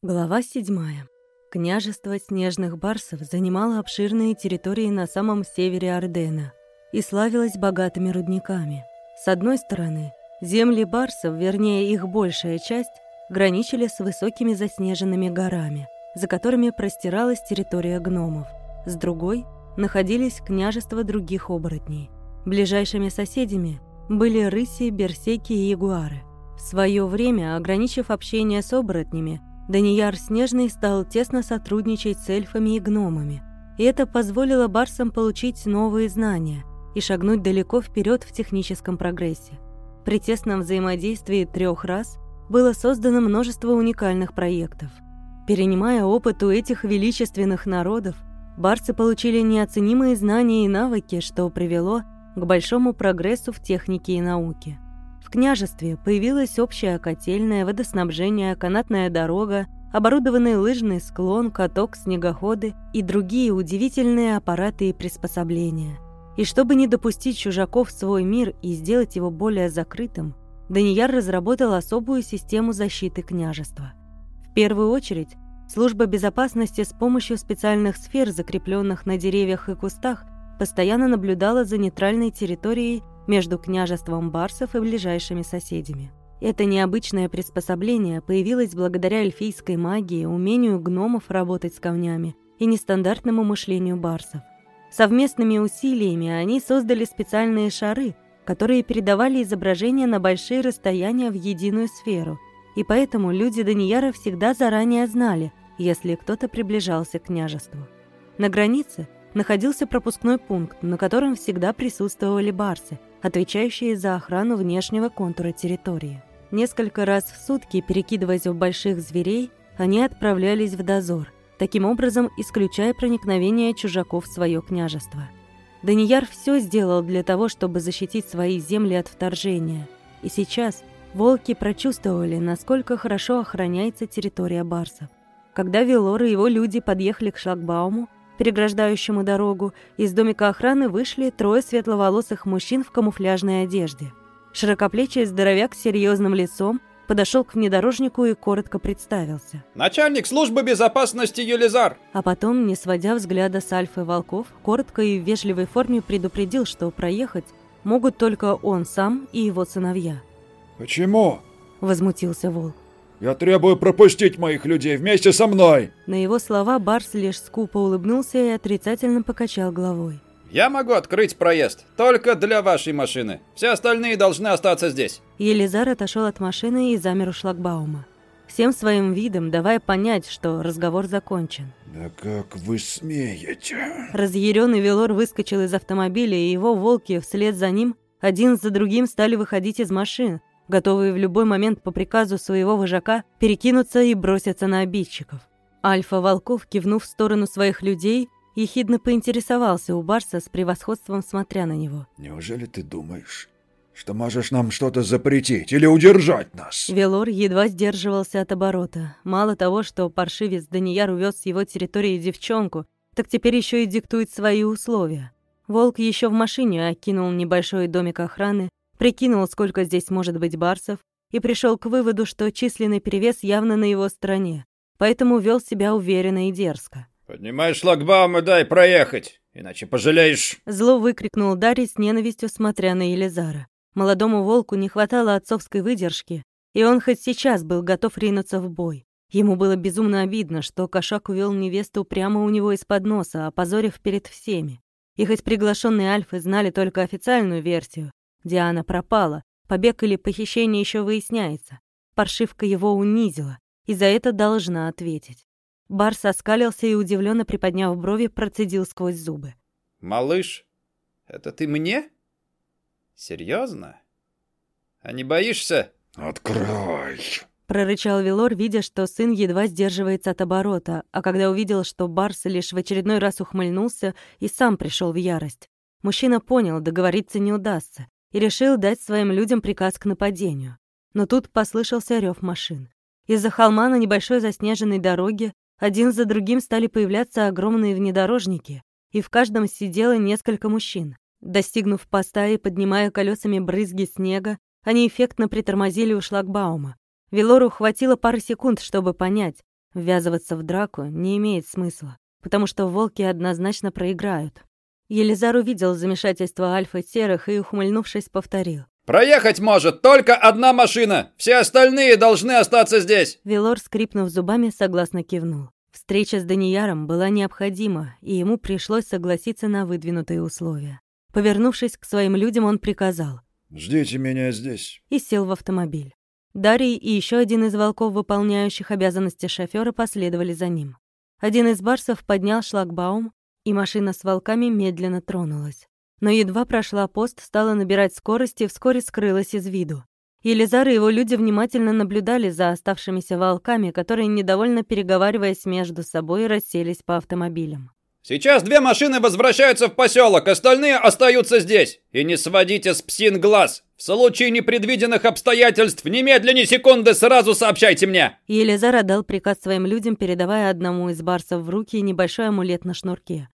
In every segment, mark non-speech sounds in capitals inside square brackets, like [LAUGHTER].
Глава 7. Княжество снежных барсов занимало обширные территории на самом севере Ордена и славилось богатыми рудниками. С одной стороны, земли барсов, вернее их большая часть, граничили с высокими заснеженными горами, за которыми простиралась территория гномов. С другой находились княжества других оборотней. Ближайшими соседями были рыси, берсеки и ягуары. В свое время, ограничив общение с оборотнями, Данияр Снежный стал тесно сотрудничать с эльфами и гномами, и это позволило барсам получить новые знания и шагнуть далеко вперед в техническом прогрессе. При тесном взаимодействии трех рас было создано множество уникальных проектов. Перенимая опыт у этих величественных народов, барсы получили неоценимые знания и навыки, что привело к большому прогрессу в технике и науке. В княжестве появилась общая котельная, водоснабжение, канатная дорога, оборудованный лыжный склон, каток, снегоходы и другие удивительные аппараты и приспособления. И чтобы не допустить чужаков в свой мир и сделать его более закрытым, Данияр разработал особую систему защиты княжества. В первую очередь, служба безопасности с помощью специальных сфер, закрепленных на деревьях и кустах, постоянно наблюдала за нейтральной территорией между княжеством барсов и ближайшими соседями. Это необычное приспособление появилось благодаря эльфийской магии, умению гномов работать с камнями и нестандартному мышлению барсов. Совместными усилиями они создали специальные шары, которые передавали изображения на большие расстояния в единую сферу, и поэтому люди Данияра всегда заранее знали, если кто-то приближался к княжеству. На границе находился пропускной пункт, на котором всегда присутствовали барсы – отвечающие за охрану внешнего контура территории. Несколько раз в сутки, перекидываясь в больших зверей, они отправлялись в дозор, таким образом исключая проникновение чужаков в свое княжество. Данияр все сделал для того, чтобы защитить свои земли от вторжения. И сейчас волки прочувствовали, насколько хорошо охраняется территория барсов. Когда Велор и его люди подъехали к шлагбауму, переграждающему дорогу, из домика охраны вышли трое светловолосых мужчин в камуфляжной одежде. Широкоплечий здоровяк с серьезным лицом подошел к внедорожнику и коротко представился. «Начальник службы безопасности Юлизар!» А потом, не сводя взгляда с Альфы Волков, коротко и в вежливой форме предупредил, что проехать могут только он сам и его сыновья. «Почему?» – возмутился Волк. Я требую пропустить моих людей вместе со мной!» На его слова Барс лишь скупо улыбнулся и отрицательно покачал головой. «Я могу открыть проезд, только для вашей машины. Все остальные должны остаться здесь». Елизар отошел от машины и замер у шлагбаума. Всем своим видом давая понять, что разговор закончен. «Да как вы смеете?» Разъяренный Велор выскочил из автомобиля, и его волки вслед за ним один за другим стали выходить из машин, готовые в любой момент по приказу своего вожака перекинуться и броситься на обидчиков. Альфа Волков, кивнув в сторону своих людей, ехидно поинтересовался у Барса с превосходством смотря на него. «Неужели ты думаешь, что можешь нам что-то запретить или удержать нас?» Велор едва сдерживался от оборота. Мало того, что паршивец Данияр увез с его территории девчонку, так теперь еще и диктует свои условия. Волк еще в машине окинул небольшой домик охраны, прикинул, сколько здесь может быть барсов, и пришел к выводу, что численный перевес явно на его стороне, поэтому вел себя уверенно и дерзко. «Поднимай шлагбаум и дай проехать, иначе пожалеешь!» Зло выкрикнул Дарий с ненавистью, смотря на Елизара. Молодому волку не хватало отцовской выдержки, и он хоть сейчас был готов ринуться в бой. Ему было безумно обидно, что кошак увел невесту прямо у него из-под носа, опозорив перед всеми. И хоть приглашенные альфы знали только официальную версию, Диана пропала. Побег или похищение еще выясняется. Паршивка его унизила, и за это должна ответить. Барс оскалился и, удивленно приподняв брови, процедил сквозь зубы. «Малыш, это ты мне? Серьезно? А не боишься?» «Открой!» Прорычал Вилор, видя, что сын едва сдерживается от оборота, а когда увидел, что Барс лишь в очередной раз ухмыльнулся и сам пришел в ярость. Мужчина понял, договориться не удастся, и решил дать своим людям приказ к нападению. Но тут послышался рев машин. Из-за холма на небольшой заснеженной дороге один за другим стали появляться огромные внедорожники, и в каждом сидело несколько мужчин. Достигнув поста и поднимая колесами брызги снега, они эффектно притормозили у шлагбаума. Велору хватило пары секунд, чтобы понять, Ввязываться в драку не имеет смысла, потому что волки однозначно проиграют. Елизар увидел замешательство альфа-серых и, ухмыльнувшись, повторил. «Проехать может только одна машина! Все остальные должны остаться здесь!» Велор, скрипнув зубами, согласно кивнул. Встреча с Данияром была необходима, и ему пришлось согласиться на выдвинутые условия. Повернувшись к своим людям, он приказал. «Ждите меня здесь». И сел в автомобиль. Дарий и еще один из волков, выполняющих обязанности шофера, последовали за ним. Один из барсов поднял шлагбаум, и машина с волками медленно тронулась. Но едва прошла пост, стала набирать скорость и вскоре скрылась из виду. Елизар и его люди внимательно наблюдали за оставшимися волками, которые, недовольно переговариваясь между собой, расселись по автомобилям. Сейчас две машины возвращаются в поселок, остальные остаются здесь. И не сводите с псин глаз. В случае непредвиденных обстоятельств немедленно секунды сразу сообщайте мне. Елизар отдал приказ своим людям, передавая одному из барсов в руки небольшой амулет на шнурке.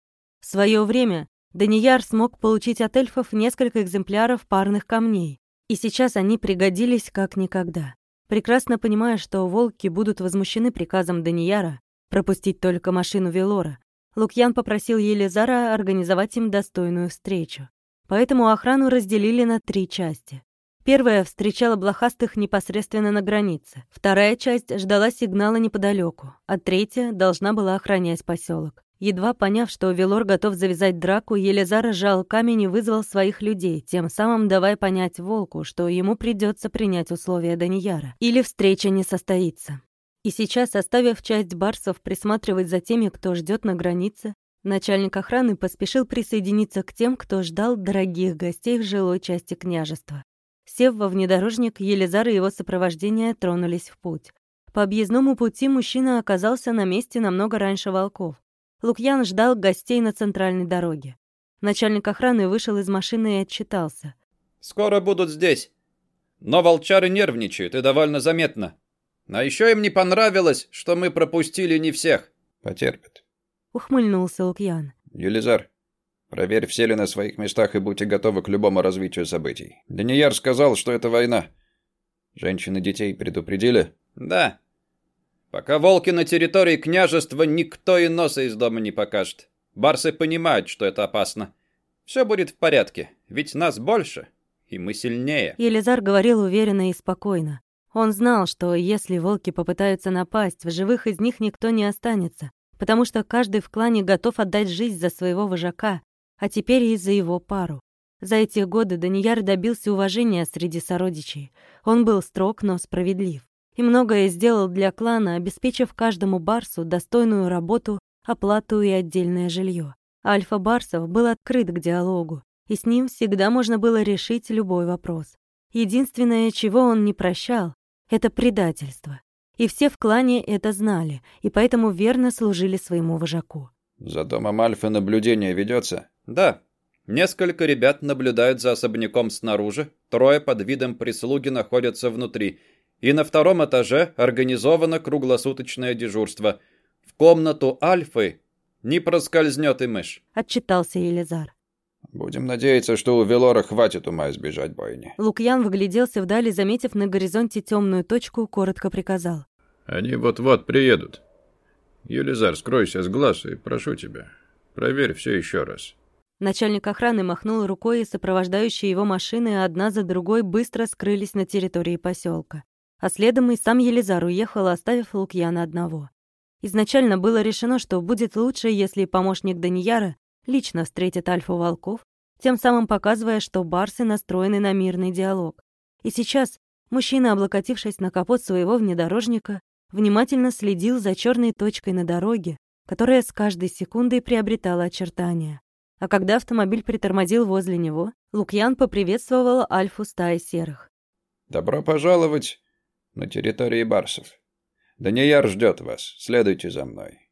В свое время Данияр смог получить от эльфов несколько экземпляров парных камней, и сейчас они пригодились как никогда. Прекрасно понимая, что волки будут возмущены приказом Данияра пропустить только машину Велора, Лукьян попросил Елизара организовать им достойную встречу. Поэтому охрану разделили на три части. Первая встречала блохастых непосредственно на границе. Вторая часть ждала сигнала неподалеку, а третья должна была охранять поселок. Едва поняв, что Велор готов завязать драку, Елизар сжал камень и вызвал своих людей, тем самым давая понять Волку, что ему придется принять условия Данияра, или встреча не состоится. И сейчас, оставив часть барсов присматривать за теми, кто ждет на границе, начальник охраны поспешил присоединиться к тем, кто ждал дорогих гостей в жилой части княжества. Сев во внедорожник, Елизар и его сопровождение тронулись в путь. По объездному пути мужчина оказался на месте намного раньше волков. Лукьян ждал гостей на центральной дороге. Начальник охраны вышел из машины и отчитался. «Скоро будут здесь. Но волчары нервничают, и довольно заметно. А еще им не понравилось, что мы пропустили не всех. Потерпят. Ухмыльнулся Лукьян. Елизар, проверь, все ли на своих местах и будьте готовы к любому развитию событий. Данияр сказал, что это война. Женщины детей предупредили? Да. Пока волки на территории княжества, никто и носа из дома не покажет. Барсы понимают, что это опасно. Все будет в порядке, ведь нас больше, и мы сильнее. Елизар говорил уверенно и спокойно. Он знал, что если волки попытаются напасть, в живых из них никто не останется, потому что каждый в клане готов отдать жизнь за своего вожака, а теперь и за его пару. За эти годы Данияр добился уважения среди сородичей. Он был строг, но справедлив. И многое сделал для клана, обеспечив каждому барсу достойную работу, оплату и отдельное жилье. Альфа Барсов был открыт к диалогу, и с ним всегда можно было решить любой вопрос. Единственное, чего он не прощал, это предательство. И все в клане это знали, и поэтому верно служили своему вожаку. «За домом Альфы наблюдение ведется?» «Да. Несколько ребят наблюдают за особняком снаружи, трое под видом прислуги находятся внутри, и на втором этаже организовано круглосуточное дежурство. В комнату Альфы не проскользнет и мышь», — отчитался Елизар. Будем надеяться, что у Велора хватит ума избежать бойни. Лукьян выгляделся вдали, заметив на горизонте темную точку, коротко приказал. Они вот-вот приедут. Юлизар, скройся с глаз и прошу тебя, проверь все еще раз. Начальник охраны махнул рукой, и сопровождающие его машины одна за другой быстро скрылись на территории поселка. А следом и сам Елизар уехал, оставив Лукьяна одного. Изначально было решено, что будет лучше, если помощник Данияра лично встретит альфу волков, тем самым показывая, что барсы настроены на мирный диалог. И сейчас мужчина, облокотившись на капот своего внедорожника, внимательно следил за черной точкой на дороге, которая с каждой секундой приобретала очертания. А когда автомобиль притормозил возле него, Лукьян поприветствовал альфу стаи серых. «Добро пожаловать на территории барсов. Данияр ждет вас. Следуйте за мной».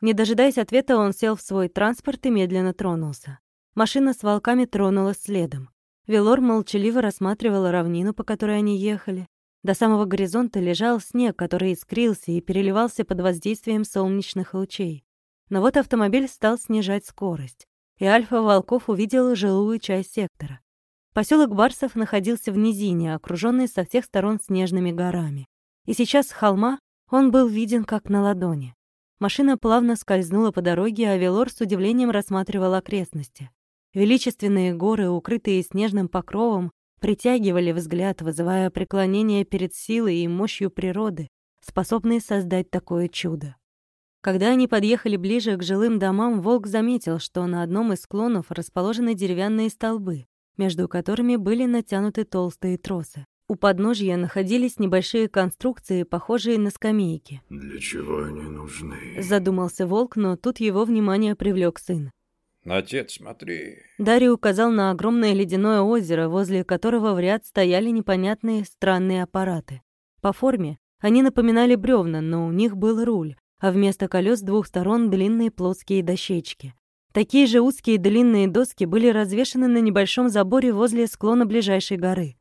Не дожидаясь ответа, он сел в свой транспорт и медленно тронулся. Машина с волками тронулась следом. Велор молчаливо рассматривал равнину, по которой они ехали. До самого горизонта лежал снег, который искрился и переливался под воздействием солнечных лучей. Но вот автомобиль стал снижать скорость, и Альфа Волков увидел жилую часть сектора. Поселок Барсов находился в низине, окруженный со всех сторон снежными горами. И сейчас с холма Он был виден как на ладони. Машина плавно скользнула по дороге, а Велор с удивлением рассматривал окрестности. Величественные горы, укрытые снежным покровом, притягивали взгляд, вызывая преклонение перед силой и мощью природы, способной создать такое чудо. Когда они подъехали ближе к жилым домам, Волк заметил, что на одном из склонов расположены деревянные столбы, между которыми были натянуты толстые тросы. У подножья находились небольшие конструкции, похожие на скамейки. «Для чего они нужны?» Задумался Волк, но тут его внимание привлек сын. «Отец, смотри». Дарий указал на огромное ледяное озеро, возле которого в ряд стояли непонятные странные аппараты. По форме они напоминали бревна, но у них был руль, а вместо колес с двух сторон длинные плоские дощечки. Такие же узкие длинные доски были развешаны на небольшом заборе возле склона ближайшей горы.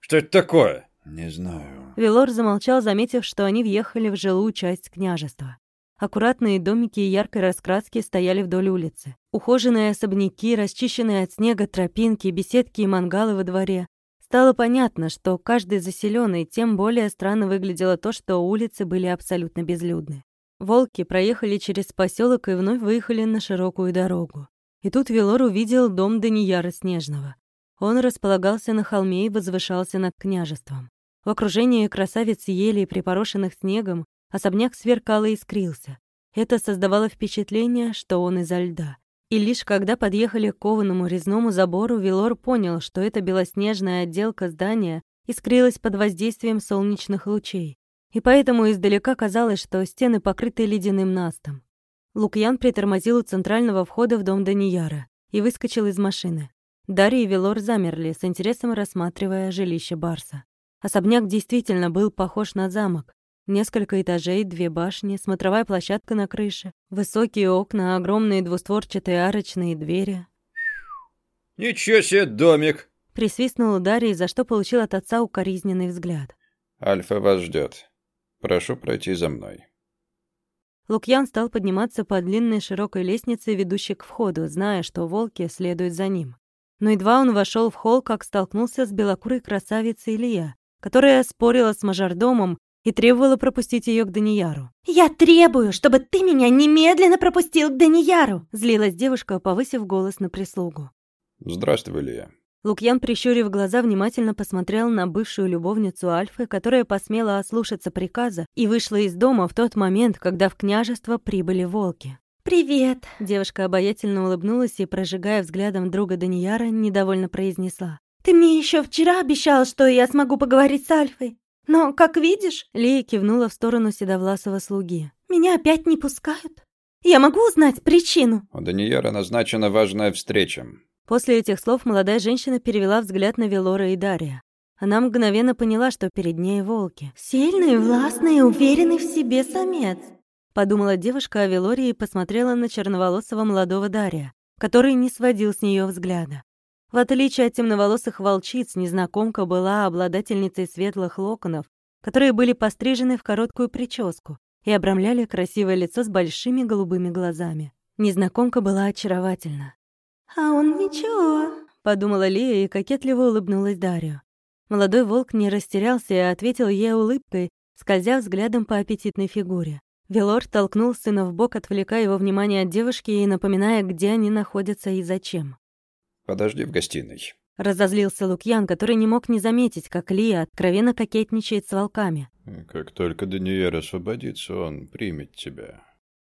«Что это такое?» «Не знаю». Велор замолчал, заметив, что они въехали в жилую часть княжества. Аккуратные домики и яркой раскраски стояли вдоль улицы. Ухоженные особняки, расчищенные от снега тропинки, беседки и мангалы во дворе. Стало понятно, что каждый заселенный, тем более странно выглядело то, что улицы были абсолютно безлюдны. Волки проехали через поселок и вновь выехали на широкую дорогу. И тут Велор увидел дом Данияра Снежного. Он располагался на холме и возвышался над княжеством. В окружении красавиц елей, припорошенных снегом, особняк сверкал и искрился. Это создавало впечатление, что он изо льда. И лишь когда подъехали к кованому резному забору, Велор понял, что эта белоснежная отделка здания искрилась под воздействием солнечных лучей и поэтому издалека казалось, что стены покрыты ледяным настом. Лукьян притормозил у центрального входа в дом Данияра и выскочил из машины. Дарья и Велор замерли, с интересом рассматривая жилище Барса. Особняк действительно был похож на замок. Несколько этажей, две башни, смотровая площадка на крыше, высокие окна, огромные двустворчатые арочные двери. «Ничего себе домик!» Присвистнул Дарья, за что получил от отца укоризненный взгляд. «Альфа вас ждет. Прошу пройти за мной». Лукьян стал подниматься по длинной широкой лестнице, ведущей к входу, зная, что волки следуют за ним. Но едва он вошел в холл, как столкнулся с белокурой красавицей Илья, которая спорила с мажордомом и требовала пропустить ее к Данияру. «Я требую, чтобы ты меня немедленно пропустил к Данияру!» Злилась девушка, повысив голос на прислугу. «Здравствуй, Илья. Лукьян, прищурив глаза, внимательно посмотрел на бывшую любовницу Альфы, которая посмела ослушаться приказа и вышла из дома в тот момент, когда в княжество прибыли волки. «Привет!» Девушка обаятельно улыбнулась и, прожигая взглядом друга Данияра, недовольно произнесла. «Ты мне еще вчера обещал, что я смогу поговорить с Альфой. Но, как видишь...» Лия кивнула в сторону седовласого слуги. «Меня опять не пускают. Я могу узнать причину?» У Данияра назначена важная встреча. После этих слов молодая женщина перевела взгляд на Велора и Дария. Она мгновенно поняла, что перед ней волки. «Сильный, властный и уверенный в себе самец», — подумала девушка о Велоре и посмотрела на черноволосого молодого Дария, который не сводил с нее взгляда. В отличие от темноволосых волчиц, незнакомка была обладательницей светлых локонов, которые были пострижены в короткую прическу и обрамляли красивое лицо с большими голубыми глазами. Незнакомка была очаровательна. «А он ничего», — подумала Лия и кокетливо улыбнулась Дарью. Молодой волк не растерялся и ответил ей улыбкой, скользя взглядом по аппетитной фигуре. Велор толкнул сына в бок, отвлекая его внимание от девушки и напоминая, где они находятся и зачем. «Подожди в гостиной». Разозлился Лукьян, который не мог не заметить, как Лия откровенно кокетничает с волками. «Как только Даниэль освободится, он примет тебя».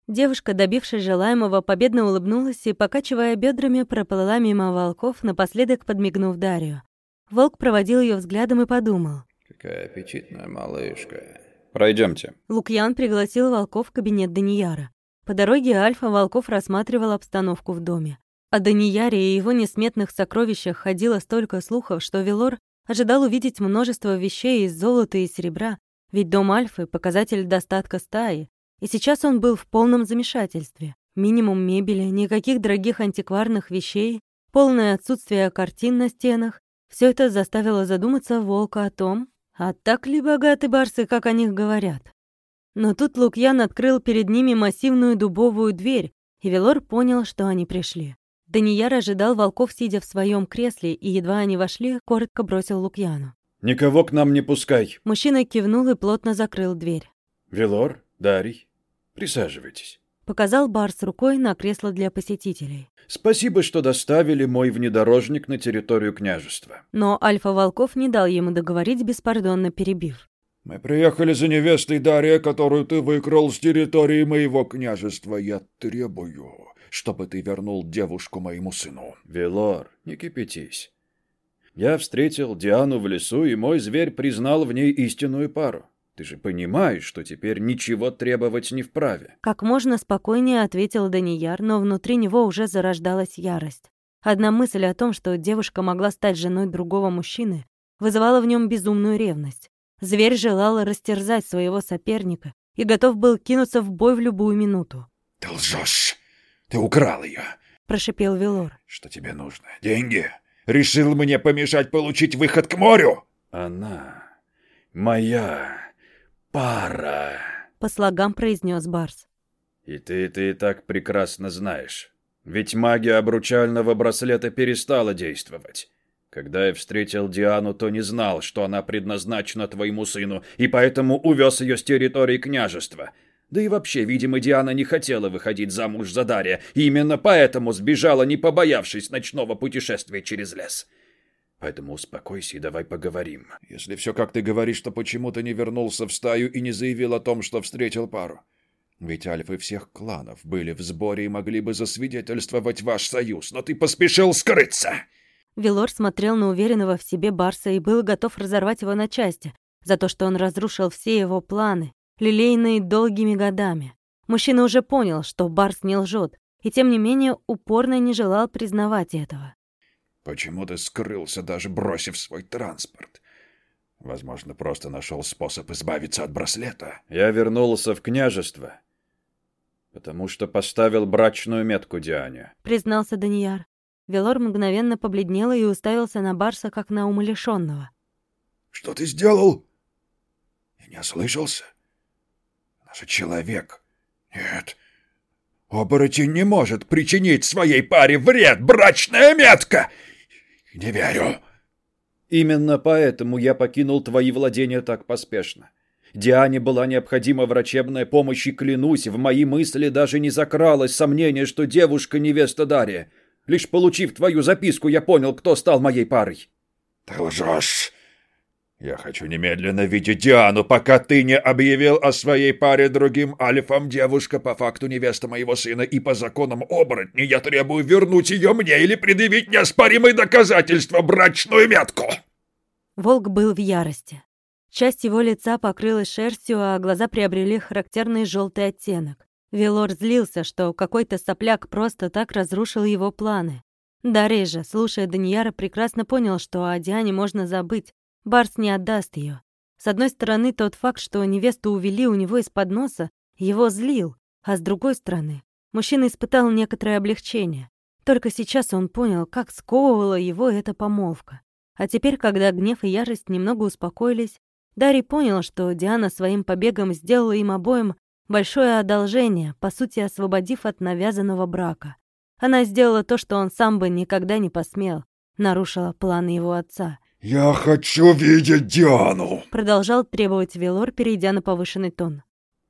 Девушка, добившись желаемого, победно улыбнулась и, покачивая бедрами, проплыла мимо волков, напоследок подмигнув Дарью. Волк проводил ее взглядом и подумал. «Какая аппетитная малышка». Пройдемте. Лукьян пригласил волков в кабинет Данияра. По дороге Альфа Волков рассматривал обстановку в доме. О Данияре и его несметных сокровищах ходило столько слухов, что Велор ожидал увидеть множество вещей из золота и серебра, ведь дом Альфы — показатель достатка стаи, и сейчас он был в полном замешательстве. Минимум мебели, никаких дорогих антикварных вещей, полное отсутствие картин на стенах. Все это заставило задуматься волка о том, а так ли богаты барсы, как о них говорят. Но тут Лукьян открыл перед ними массивную дубовую дверь, и Велор понял, что они пришли. Данияр ожидал волков, сидя в своем кресле, и едва они вошли, коротко бросил Лукьяну. «Никого к нам не пускай!» Мужчина кивнул и плотно закрыл дверь. Велор, Дарий, присаживайтесь. Показал Барс рукой на кресло для посетителей. Спасибо, что доставили мой внедорожник на территорию княжества. Но Альфа Волков не дал ему договорить, беспардонно перебив. Мы приехали за невестой Дарья, которую ты выкрал с территории моего княжества. Я требую, чтобы ты вернул девушку моему сыну. Велор, не кипятись. Я встретил Диану в лесу, и мой зверь признал в ней истинную пару. Ты же понимаешь, что теперь ничего требовать не вправе. Как можно спокойнее ответил Данияр, но внутри него уже зарождалась ярость. Одна мысль о том, что девушка могла стать женой другого мужчины, вызывала в нем безумную ревность. Зверь желал растерзать своего соперника и готов был кинуться в бой в любую минуту. «Ты лжешь! Ты украл ее!» — прошипел Велор. «Что тебе нужно? Деньги? Решил мне помешать получить выход к морю?» «Она моя пара», — по слогам произнес Барс. «И ты это и так прекрасно знаешь. Ведь магия обручального браслета перестала действовать. Когда я встретил Диану, то не знал, что она предназначена твоему сыну, и поэтому увез ее с территории княжества. Да и вообще, видимо, Диана не хотела выходить замуж за Дарья, и именно поэтому сбежала, не побоявшись ночного путешествия через лес. Поэтому успокойся и давай поговорим. Если все как ты говоришь, то почему ты не вернулся в стаю и не заявил о том, что встретил пару? Ведь альфы всех кланов были в сборе и могли бы засвидетельствовать ваш союз, но ты поспешил скрыться!» Велор смотрел на уверенного в себе Барса и был готов разорвать его на части за то, что он разрушил все его планы, лилейные долгими годами. Мужчина уже понял, что Барс не лжет, и тем не менее упорно не желал признавать этого. «Почему ты скрылся, даже бросив свой транспорт? Возможно, просто нашел способ избавиться от браслета?» «Я вернулся в княжество, потому что поставил брачную метку Диане», — признался Данияр. Велор мгновенно побледнел и уставился на Барса, как на умалишенного. «Что ты сделал?» «Я не ослышался. Же человек. Оборотень не может причинить своей паре вред. Брачная метка! Не верю!» «Именно поэтому я покинул твои владения так поспешно. Диане была необходима врачебная помощь, и клянусь, в мои мысли даже не закралось сомнение, что девушка невеста Дарья. Лишь получив твою записку, я понял, кто стал моей парой. Ты лжешь. Я хочу немедленно видеть Диану, пока ты не объявил о своей паре другим альфам. Девушка по факту невеста моего сына, и по законам оборотни я требую вернуть ее мне или предъявить неоспоримые доказательства, брачную метку. Волк был в ярости. Часть его лица покрылась шерстью, а глаза приобрели характерный желтый оттенок. Велор злился, что какой-то сопляк просто так разрушил его планы. Дарей же, слушая Данияра, прекрасно понял, что о Диане можно забыть. Барс не отдаст ее. С одной стороны, тот факт, что невесту увели у него из-под носа, его злил, а с другой стороны, мужчина испытал некоторое облегчение. Только сейчас он понял, как сковывала его эта помолвка. А теперь, когда гнев и ярость немного успокоились, Дарий понял, что Диана своим побегом сделала им обоим Большое одолжение, по сути, освободив от навязанного брака. Она сделала то, что он сам бы никогда не посмел. Нарушила планы его отца. «Я хочу видеть Диану!» Продолжал требовать Велор, перейдя на повышенный тон.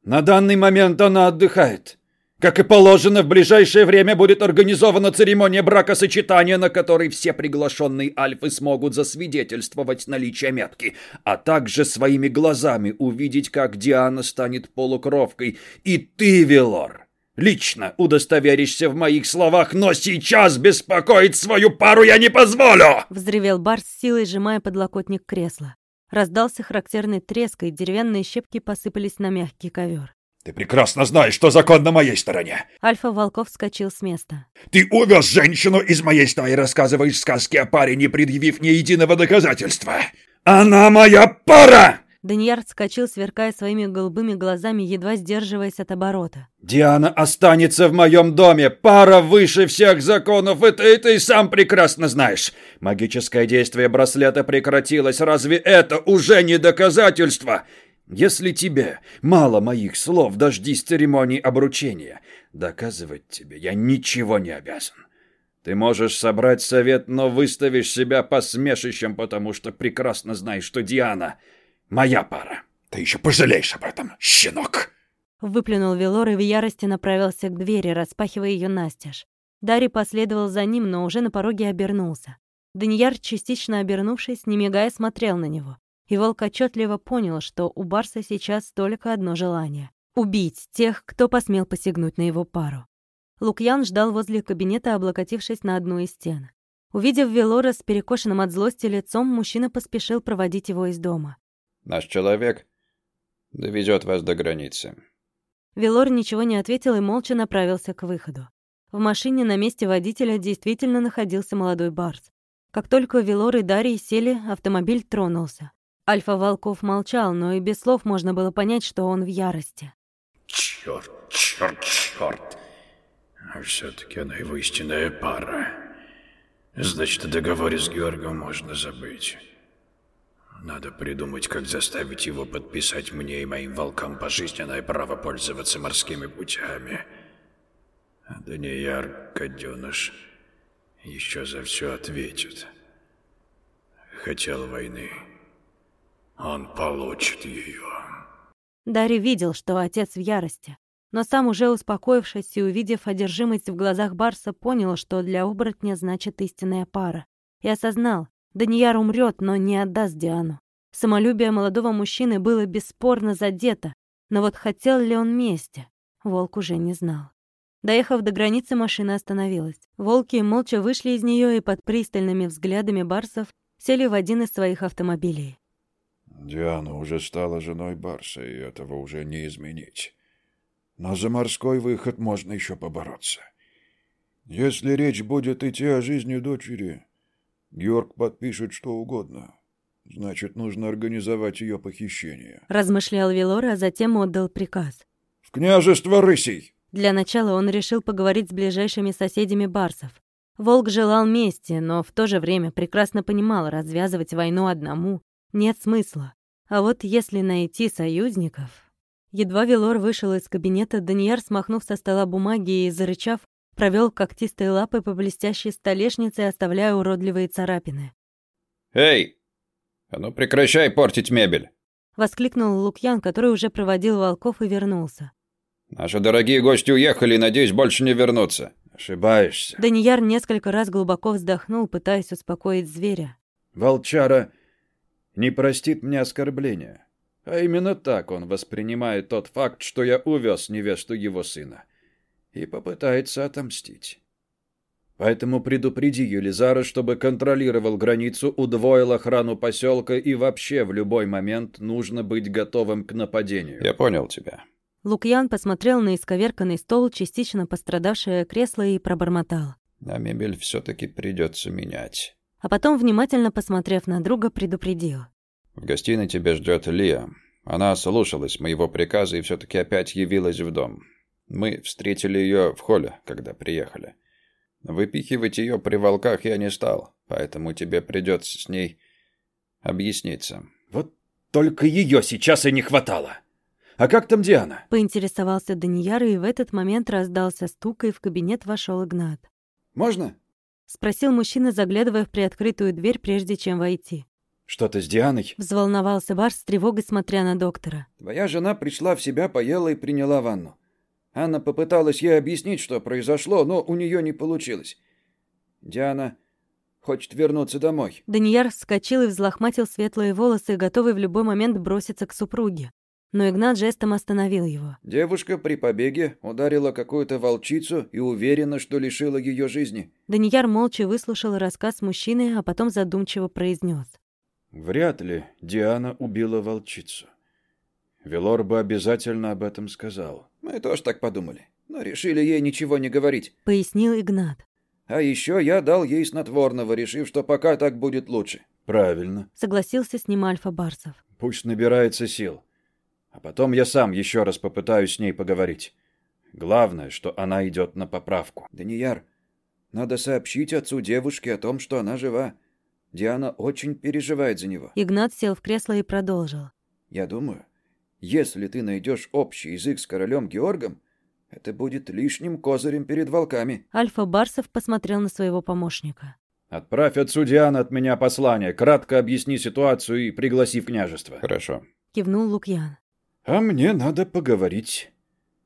«На данный момент она отдыхает. Как и положено, в ближайшее время будет организована церемония бракосочетания, на которой все приглашенные альфы смогут засвидетельствовать наличие метки, а также своими глазами увидеть, как Диана станет полукровкой. И ты, Велор, лично удостоверишься в моих словах, но сейчас беспокоить свою пару я не позволю!» Взревел Барс силой, сжимая подлокотник кресла. Раздался характерный треск, и деревянные щепки посыпались на мягкий ковер. Ты прекрасно знаешь, что закон на моей стороне. Альфа Волков вскочил с места. Ты увез женщину из моей стаи, рассказываешь сказки о паре, не предъявив ни единого доказательства. Она моя пара! Данияр вскочил, сверкая своими голубыми глазами, едва сдерживаясь от оборота. «Диана останется в моем доме! Пара выше всех законов, это и ты сам прекрасно знаешь! Магическое действие браслета прекратилось, разве это уже не доказательство? Если тебе мало моих слов, дождись церемонии обручения. Доказывать тебе я ничего не обязан. Ты можешь собрать совет, но выставишь себя посмешищем, потому что прекрасно знаешь, что Диана — моя пара. Ты еще пожалеешь об этом, щенок!» Выплюнул Велор и в ярости направился к двери, распахивая ее настежь. Дарри последовал за ним, но уже на пороге обернулся. Данияр, частично обернувшись, не мигая, смотрел на него. И волк отчетливо понял, что у Барса сейчас только одно желание — убить тех, кто посмел посягнуть на его пару. Лукьян ждал возле кабинета, облокотившись на одну из стен. Увидев Велора с перекошенным от злости лицом, мужчина поспешил проводить его из дома. «Наш человек довезет вас до границы», Велор ничего не ответил и молча направился к выходу. В машине на месте водителя действительно находился молодой Барс. Как только Велор и Дарий сели, автомобиль тронулся. Альфа Волков молчал, но и без слов можно было понять, что он в ярости. Черт, черт, черт. А все-таки она его истинная пара. Значит, о договоре с Георгом можно забыть. Надо придумать, как заставить его подписать мне и моим волкам пожизненное право пользоваться морскими путями. А Данияр, гаденыш, еще за все ответит. Хотел войны. Он получит ее. Дарри видел, что отец в ярости, но сам уже успокоившись и увидев одержимость в глазах Барса, понял, что для оборотня значит истинная пара. И осознал, Данияр умрет, но не отдаст Диану. Самолюбие молодого мужчины было бесспорно задето, но вот хотел ли он мести, волк уже не знал. Доехав до границы, машина остановилась. Волки молча вышли из нее и под пристальными взглядами барсов сели в один из своих автомобилей. Диана уже стала женой Барса, и этого уже не изменить. Но за морской выход можно еще побороться. Если речь будет идти о жизни дочери, Георг подпишет что угодно. Значит, нужно организовать ее похищение. Размышлял Велор, а затем отдал приказ. В княжество Рысей! Для начала он решил поговорить с ближайшими соседями барсов. Волк желал мести, но в то же время прекрасно понимал, развязывать войну одному нет смысла. А вот если найти союзников... Едва Велор вышел из кабинета, Данияр, смахнув со стола бумаги и зарычав, провел когтистой лапой по блестящей столешнице, оставляя уродливые царапины. «Эй, а ну прекращай портить мебель!» Воскликнул Лукьян, который уже проводил волков и вернулся. «Наши дорогие гости уехали и, надеюсь, больше не вернутся». Ошибаешься. Данияр несколько раз глубоко вздохнул, пытаясь успокоить зверя. Волчара не простит мне оскорбления. А именно так он воспринимает тот факт, что я увез невесту его сына и попытается отомстить. Поэтому предупреди Юлизара, чтобы контролировал границу, удвоил охрану поселка и вообще в любой момент нужно быть готовым к нападению. Я понял тебя. Лукьян посмотрел на исковерканный стол, частично пострадавшее кресло и пробормотал. А мебель все таки придется менять. А потом, внимательно посмотрев на друга, предупредил. В гостиной тебя ждет Лия. Она слушалась моего приказа и все таки опять явилась в дом. Мы встретили ее в холле, когда приехали. Выпихивать ее при волках я не стал, поэтому тебе придется с ней объясниться. Вот только ее сейчас и не хватало. А как там Диана? Поинтересовался Данияр, и в этот момент раздался стук, и в кабинет вошел Игнат. Можно? Спросил мужчина, заглядывая в приоткрытую дверь, прежде чем войти. Что-то с Дианой? Взволновался Барс с тревогой, смотря на доктора. Твоя жена пришла в себя, поела и приняла ванну. Анна попыталась ей объяснить, что произошло, но у нее не получилось. Диана хочет вернуться домой. Данияр вскочил и взлохматил светлые волосы, готовый в любой момент броситься к супруге. Но Игнат жестом остановил его. Девушка при побеге ударила какую-то волчицу и уверена, что лишила ее жизни. Данияр молча выслушал рассказ мужчины, а потом задумчиво произнес: Вряд ли Диана убила волчицу. Велор бы обязательно об этом сказал. Мы тоже так подумали, но решили ей ничего не говорить. Пояснил Игнат. А еще я дал ей снотворного, решив, что пока так будет лучше. Правильно. Согласился с ним Альфа Барсов. Пусть набирается сил. А потом я сам еще раз попытаюсь с ней поговорить. Главное, что она идет на поправку. Данияр, надо сообщить отцу девушки о том, что она жива. Диана очень переживает за него. Игнат сел в кресло и продолжил. Я думаю, если ты найдешь общий язык с королем Георгом, это будет лишним козырем перед волками. Альфа Барсов посмотрел на своего помощника. Отправь отцу Диана от меня послание, кратко объясни ситуацию и пригласи в княжество. Хорошо. кивнул Лукьян. «А мне надо поговорить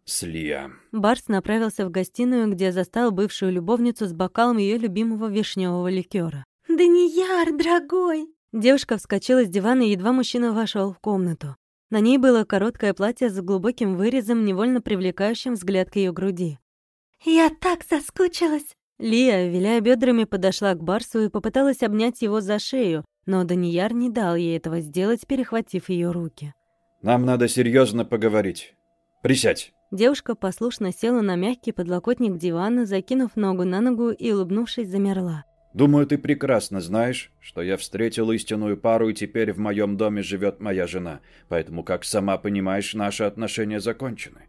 с Лия». Барс направился в гостиную, где застал бывшую любовницу с бокалом ее любимого вишневого ликера. «Данияр, дорогой!» Девушка вскочила с дивана, и едва мужчина вошел в комнату. На ней было короткое платье с глубоким вырезом, невольно привлекающим взгляд к ее груди. «Я так соскучилась!» Лия, виляя бедрами, подошла к Барсу и попыталась обнять его за шею, но Данияр не дал ей этого сделать, перехватив ее руки. «Нам надо серьезно поговорить. Присядь!» Девушка послушно села на мягкий подлокотник дивана, закинув ногу на ногу и, улыбнувшись, замерла. Думаю, ты прекрасно знаешь, что я встретил истинную пару, и теперь в моем доме живет моя жена. Поэтому, как сама понимаешь, наши отношения закончены.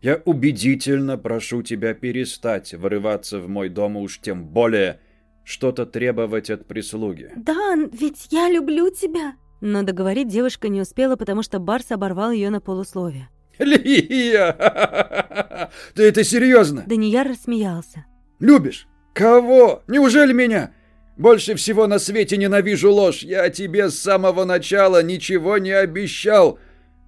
Я убедительно прошу тебя перестать вырываться в мой дом, уж тем более что-то требовать от прислуги. «Дан, ведь я люблю тебя!» Но договорить девушка не успела, потому что Барс оборвал ее на полусловие. «Лия! [LAUGHS] Ты это серьезно? Данияр рассмеялся. «Любишь? Кого? Неужели меня? Больше всего на свете ненавижу ложь. Я тебе с самого начала ничего не обещал.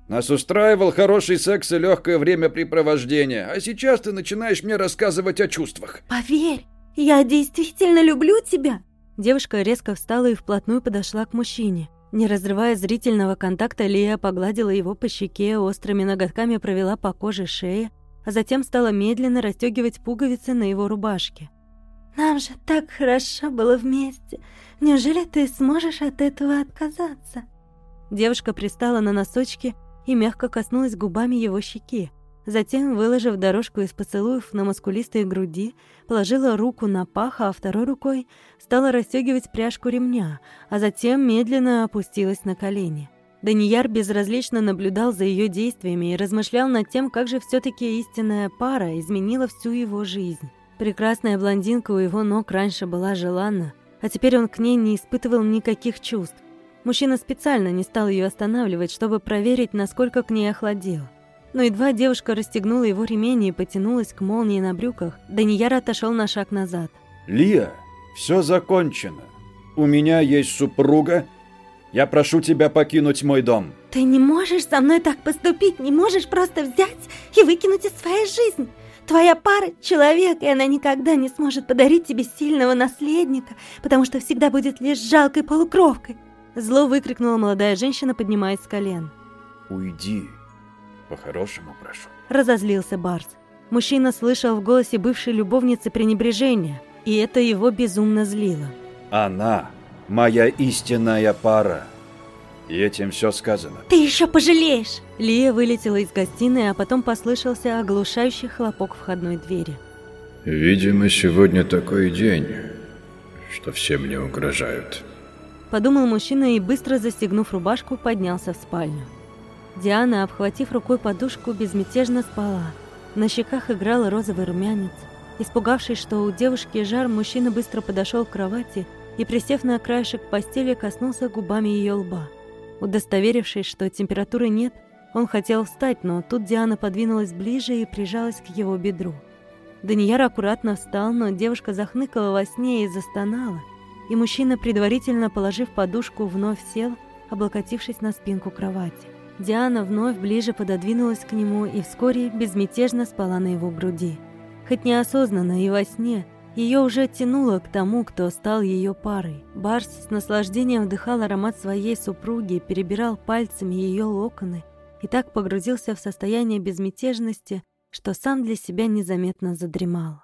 Нас устраивал хороший секс и легкое времяпрепровождение. А сейчас ты начинаешь мне рассказывать о чувствах. «Поверь, я действительно люблю тебя!» Девушка резко встала и вплотную подошла к мужчине. Не разрывая зрительного контакта, Лия погладила его по щеке, острыми ноготками провела по коже шеи, а затем стала медленно расстегивать пуговицы на его рубашке. Нам же так хорошо было вместе. Неужели ты сможешь от этого отказаться?» Девушка пристала на носочки и мягко коснулась губами его щеки. Затем, выложив дорожку из поцелуев на мускулистой груди, положила руку на пах, а второй рукой стала расстегивать пряжку ремня, а затем медленно опустилась на колени. Данияр безразлично наблюдал за ее действиями и размышлял над тем, как же все таки истинная пара изменила всю его жизнь. Прекрасная блондинка у его ног раньше была желанна, а теперь он к ней не испытывал никаких чувств. Мужчина специально не стал ее останавливать, чтобы проверить, насколько к ней охладел. Но едва девушка расстегнула его ремень и потянулась к молнии на брюках, Данияр отошел на шаг назад. «Лия, все закончено. У меня есть супруга. Я прошу тебя покинуть мой дом». «Ты не можешь со мной так поступить, не можешь просто взять и выкинуть из своей жизни. Твоя пара — человек, и она никогда не сможет подарить тебе сильного наследника, потому что всегда будет лишь жалкой полукровкой. Зло выкрикнула молодая женщина, поднимаясь с колен. «Уйди. По-хорошему прошу». Разозлился Барс. Мужчина слышал в голосе бывшей любовницы пренебрежение, и это его безумно злило. «Она моя истинная пара. И этим все сказано. Ты еще пожалеешь! Лия вылетела из гостиной, а потом послышался оглушающий хлопок входной двери. Видимо, сегодня такой день, что все мне угрожают. Подумал мужчина и, быстро застегнув рубашку, поднялся в спальню. Диана, обхватив рукой подушку, безмятежно спала. На щеках играл розовый румянец. Испугавшись, что у девушки жар, мужчина быстро подошел к кровати и, присев на краешек постели, коснулся губами ее лба. Удостоверившись, что температуры нет, он хотел встать, но тут Диана подвинулась ближе и прижалась к его бедру. Данияр аккуратно встал, но девушка захныкала во сне и застонала, и мужчина, предварительно положив подушку, вновь сел, облокотившись на спинку кровати. Диана вновь ближе пододвинулась к нему и вскоре безмятежно спала на его груди. Хоть неосознанно и во сне, ее уже тянуло к тому, кто стал ее парой. Барс с наслаждением вдыхал аромат своей супруги, перебирал пальцами ее локоны и так погрузился в состояние безмятежности, что сам для себя незаметно задремал.